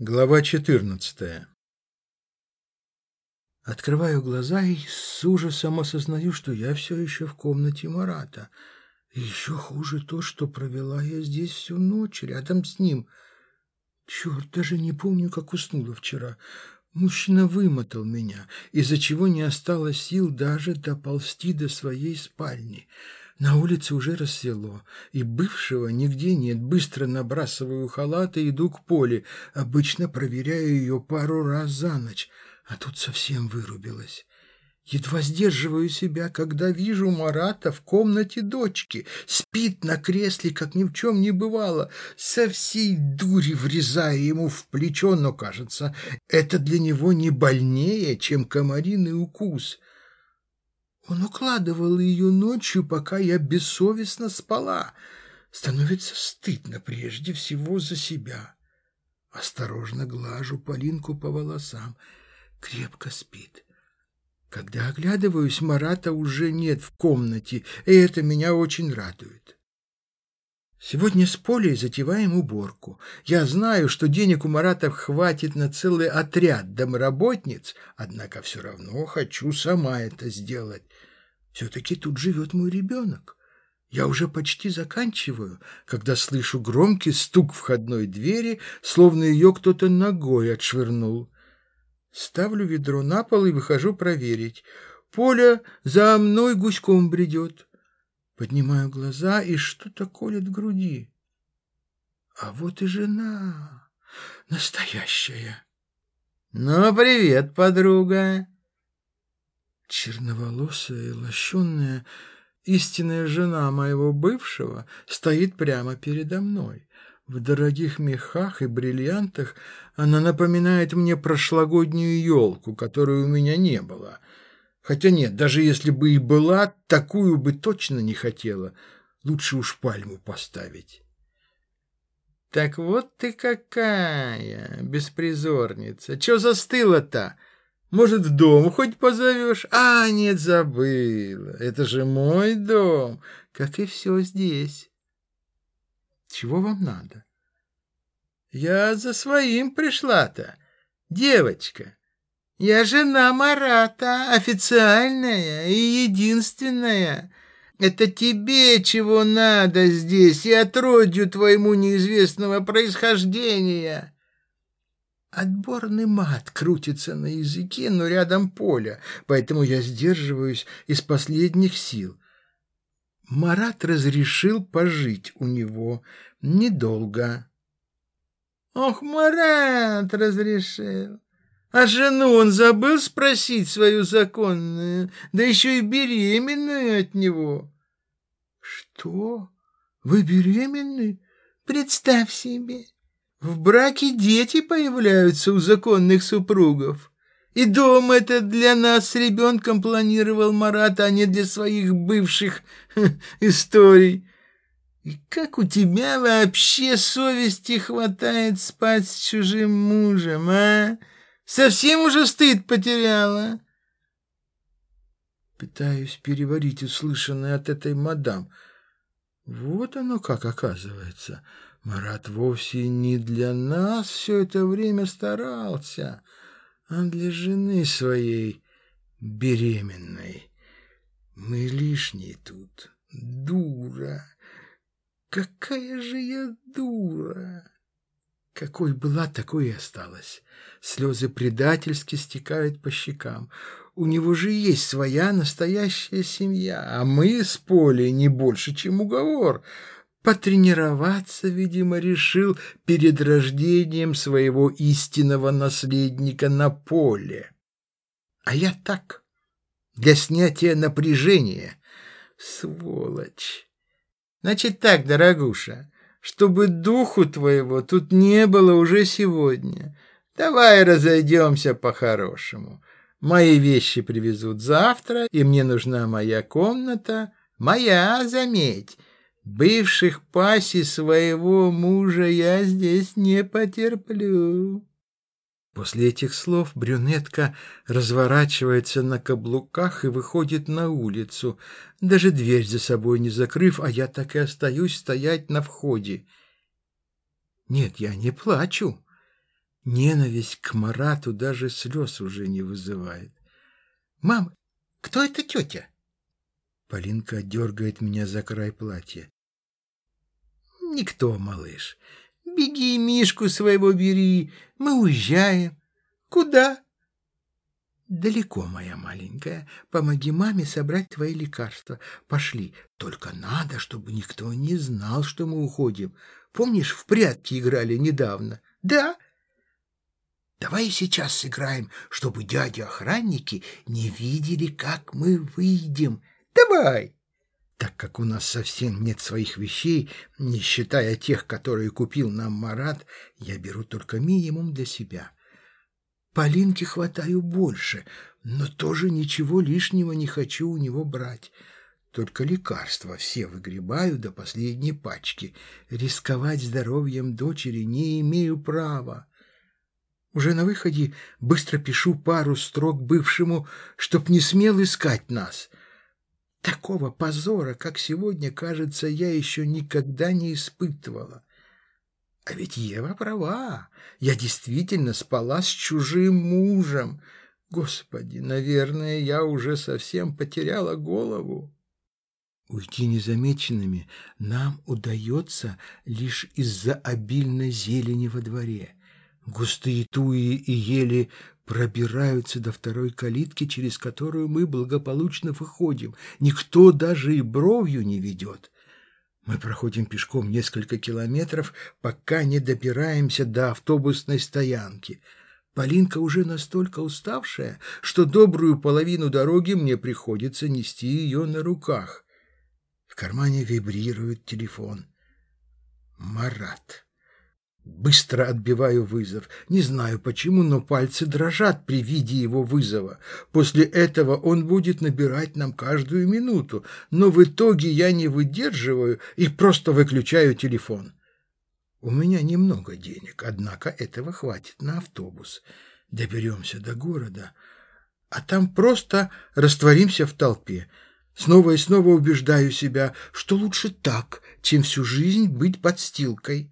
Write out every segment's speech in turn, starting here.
Глава 14 Открываю глаза и с ужасом осознаю, что я все еще в комнате Марата. И еще хуже то, что провела я здесь всю ночь, рядом с ним. Черт, даже не помню, как уснула вчера. Мужчина вымотал меня, из-за чего не осталось сил даже доползти до своей спальни. На улице уже рассвело, и бывшего нигде нет. Быстро набрасываю халат и иду к поле. Обычно проверяю ее пару раз за ночь, а тут совсем вырубилась. Едва сдерживаю себя, когда вижу Марата в комнате дочки. Спит на кресле, как ни в чем не бывало, со всей дури врезая ему в плечо, но, кажется, это для него не больнее, чем комариный укус. Он укладывал ее ночью, пока я бессовестно спала. Становится стыдно прежде всего за себя. Осторожно глажу Полинку по волосам. Крепко спит. Когда оглядываюсь, Марата уже нет в комнате, и это меня очень радует. Сегодня с Полей затеваем уборку. Я знаю, что денег у Маратов хватит на целый отряд домработниц, однако все равно хочу сама это сделать. Все-таки тут живет мой ребенок. Я уже почти заканчиваю, когда слышу громкий стук входной двери, словно ее кто-то ногой отшвырнул. Ставлю ведро на пол и выхожу проверить. Поля за мной гуськом бредет. Поднимаю глаза, и что-то колет в груди. А вот и жена, настоящая. «Ну, привет, подруга!» Черноволосая и лощенная истинная жена моего бывшего стоит прямо передо мной. В дорогих мехах и бриллиантах она напоминает мне прошлогоднюю елку, которой у меня не было. Хотя нет, даже если бы и была, такую бы точно не хотела. Лучше уж пальму поставить. «Так вот ты какая, беспризорница! Чё застыла-то? Может, в дом хоть позовешь? А, нет, забыла. Это же мой дом, как и все здесь». «Чего вам надо?» «Я за своим пришла-то, девочка». Я жена Марата, официальная и единственная. Это тебе чего надо здесь и отродью твоему неизвестного происхождения. Отборный мат крутится на языке, но рядом поле, поэтому я сдерживаюсь из последних сил. Марат разрешил пожить у него недолго. Ох, Марат разрешил. А жену он забыл спросить свою законную, да еще и беременную от него. Что? Вы беременны? Представь себе. В браке дети появляются у законных супругов. И дом этот для нас с ребенком планировал Марат, а не для своих бывших историй. И как у тебя вообще совести хватает спать с чужим мужем, а? Совсем уже стыд потеряла. Пытаюсь переварить услышанное от этой мадам. Вот оно как оказывается. Марат вовсе не для нас все это время старался, а для жены своей беременной. Мы лишние тут. Дура. Какая же я дура. Какой была, такой и осталась. Слезы предательски стекают по щекам. У него же есть своя настоящая семья, а мы с Полей не больше, чем уговор. Потренироваться, видимо, решил перед рождением своего истинного наследника на поле. А я так, для снятия напряжения. Сволочь! Значит так, дорогуша, чтобы духу твоего тут не было уже сегодня. Давай разойдемся по-хорошему. Мои вещи привезут завтра, и мне нужна моя комната. Моя, заметь. Бывших паси своего мужа я здесь не потерплю. После этих слов брюнетка разворачивается на каблуках и выходит на улицу, даже дверь за собой не закрыв, а я так и остаюсь стоять на входе. Нет, я не плачу. Ненависть к Марату даже слез уже не вызывает. «Мам, кто эта тетя?» Полинка дергает меня за край платья. «Никто, малыш. Беги, Мишку своего бери. Мы уезжаем. Куда?» «Далеко, моя маленькая. Помоги маме собрать твои лекарства. Пошли. Только надо, чтобы никто не знал, что мы уходим. Помнишь, в прятки играли недавно?» «Да?» Давай сейчас сыграем, чтобы дяди-охранники не видели, как мы выйдем. Давай!» Так как у нас совсем нет своих вещей, не считая тех, которые купил нам Марат, я беру только минимум для себя. Полинке хватаю больше, но тоже ничего лишнего не хочу у него брать. Только лекарства все выгребаю до последней пачки. Рисковать здоровьем дочери не имею права. Уже на выходе быстро пишу пару строк бывшему, чтоб не смел искать нас. Такого позора, как сегодня, кажется, я еще никогда не испытывала. А ведь Ева права. Я действительно спала с чужим мужем. Господи, наверное, я уже совсем потеряла голову. Уйти незамеченными нам удается лишь из-за обильной зелени во дворе. Густые туи и ели пробираются до второй калитки, через которую мы благополучно выходим. Никто даже и бровью не ведет. Мы проходим пешком несколько километров, пока не добираемся до автобусной стоянки. Полинка уже настолько уставшая, что добрую половину дороги мне приходится нести ее на руках. В кармане вибрирует телефон. Марат. Быстро отбиваю вызов. Не знаю почему, но пальцы дрожат при виде его вызова. После этого он будет набирать нам каждую минуту, но в итоге я не выдерживаю и просто выключаю телефон. У меня немного денег, однако этого хватит на автобус. Доберемся до города, а там просто растворимся в толпе. Снова и снова убеждаю себя, что лучше так, чем всю жизнь быть подстилкой.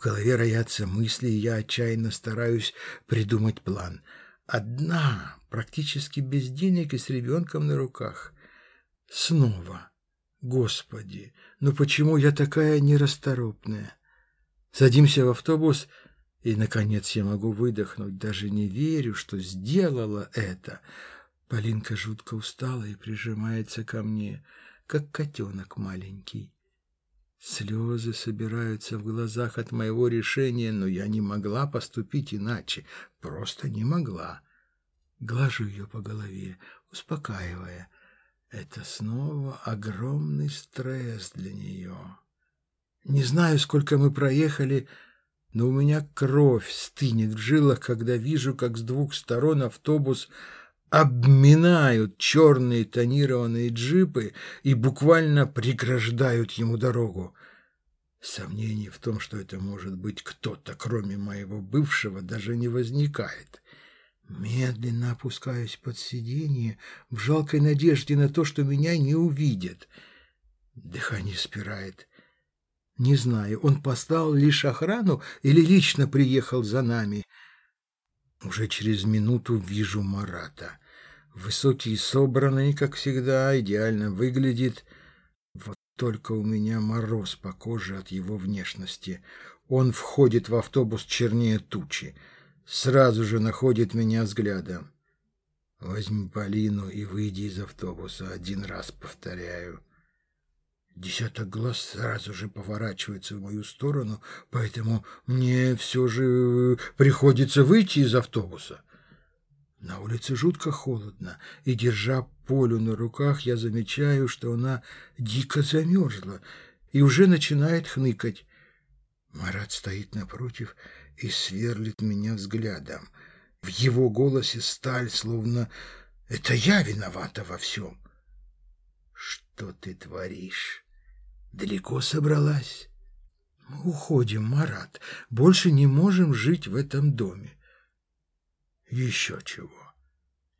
В голове роятся мысли, и я отчаянно стараюсь придумать план. Одна, практически без денег и с ребенком на руках. Снова. Господи, ну почему я такая нерасторопная? Садимся в автобус, и, наконец, я могу выдохнуть. Даже не верю, что сделала это. Полинка жутко устала и прижимается ко мне, как котенок маленький. Слезы собираются в глазах от моего решения, но я не могла поступить иначе, просто не могла. Глажу ее по голове, успокаивая. Это снова огромный стресс для нее. Не знаю, сколько мы проехали, но у меня кровь стынет в жилах, когда вижу, как с двух сторон автобус обминают черные тонированные джипы и буквально преграждают ему дорогу. Сомнений в том, что это может быть кто-то, кроме моего бывшего, даже не возникает. Медленно опускаюсь под сиденье в жалкой надежде на то, что меня не увидят. Дыхание спирает. Не знаю, он послал лишь охрану или лично приехал за нами. Уже через минуту вижу Марата. Высокий и собранный, как всегда, идеально выглядит. Вот только у меня мороз по коже от его внешности. Он входит в автобус чернее тучи. Сразу же находит меня взглядом. Возьми Полину и выйди из автобуса. Один раз повторяю. Десяток глаз сразу же поворачивается в мою сторону, поэтому мне все же приходится выйти из автобуса. На улице жутко холодно, и, держа Полю на руках, я замечаю, что она дико замерзла и уже начинает хныкать. Марат стоит напротив и сверлит меня взглядом. В его голосе сталь, словно «это я виновата во всем». «Что ты творишь? Далеко собралась?» «Мы уходим, Марат. Больше не можем жить в этом доме. Еще чего.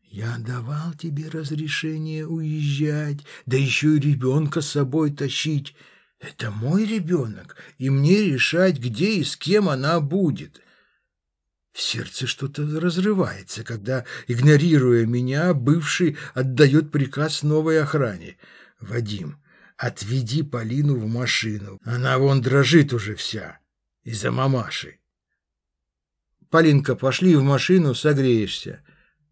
Я давал тебе разрешение уезжать, да еще и ребенка с собой тащить. Это мой ребенок, и мне решать, где и с кем она будет. В сердце что-то разрывается, когда, игнорируя меня, бывший отдает приказ новой охране. «Вадим, отведи Полину в машину. Она вон дрожит уже вся из-за мамаши». «Полинка, пошли в машину, согреешься».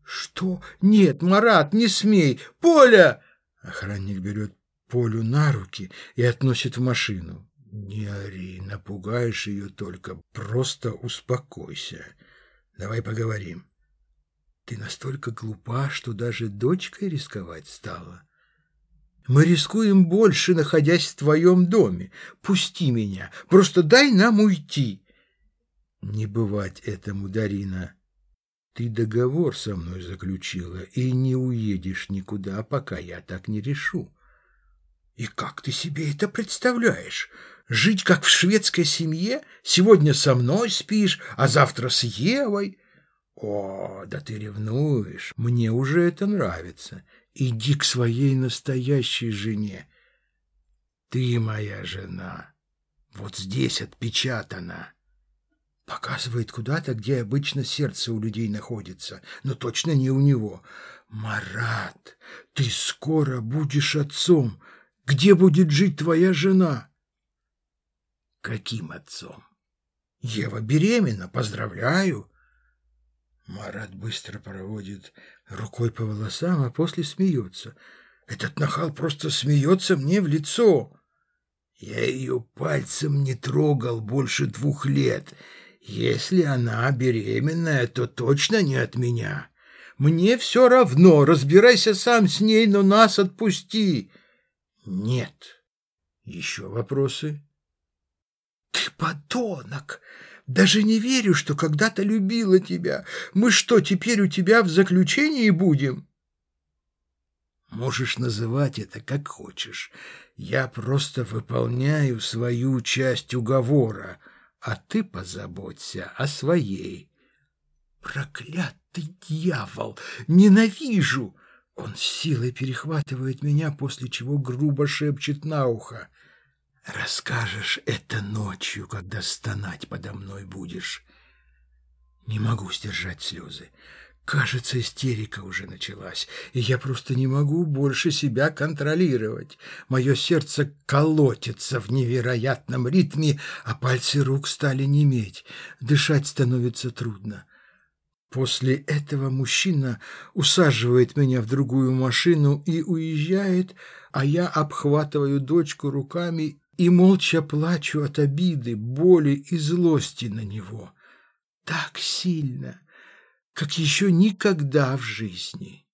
«Что? Нет, Марат, не смей! Поля!» Охранник берет Полю на руки и относит в машину. «Не ори, напугаешь ее только. Просто успокойся. Давай поговорим. Ты настолько глупа, что даже дочкой рисковать стала. Мы рискуем больше, находясь в твоем доме. Пусти меня, просто дай нам уйти». «Не бывать этому, Дарина. Ты договор со мной заключила и не уедешь никуда, пока я так не решу». «И как ты себе это представляешь? Жить как в шведской семье? Сегодня со мной спишь, а завтра с Евой?» «О, да ты ревнуешь. Мне уже это нравится. Иди к своей настоящей жене. Ты моя жена. Вот здесь отпечатана». Показывает куда-то, где обычно сердце у людей находится, но точно не у него. «Марат, ты скоро будешь отцом. Где будет жить твоя жена?» «Каким отцом?» «Ева беременна, поздравляю!» Марат быстро проводит рукой по волосам, а после смеется. «Этот нахал просто смеется мне в лицо!» «Я ее пальцем не трогал больше двух лет. Если она беременная, то точно не от меня. Мне все равно, разбирайся сам с ней, но нас отпусти!» Нет. Еще вопросы? Ты подонок! Даже не верю, что когда-то любила тебя. Мы что, теперь у тебя в заключении будем? Можешь называть это как хочешь. Я просто выполняю свою часть уговора, а ты позаботься о своей. Проклятый дьявол! Ненавижу! Он силой перехватывает меня, после чего грубо шепчет на ухо. «Расскажешь это ночью, когда стонать подо мной будешь». Не могу сдержать слезы. Кажется, истерика уже началась, и я просто не могу больше себя контролировать. Мое сердце колотится в невероятном ритме, а пальцы рук стали неметь. Дышать становится трудно. После этого мужчина усаживает меня в другую машину и уезжает, а я обхватываю дочку руками и молча плачу от обиды, боли и злости на него. Так сильно, как еще никогда в жизни.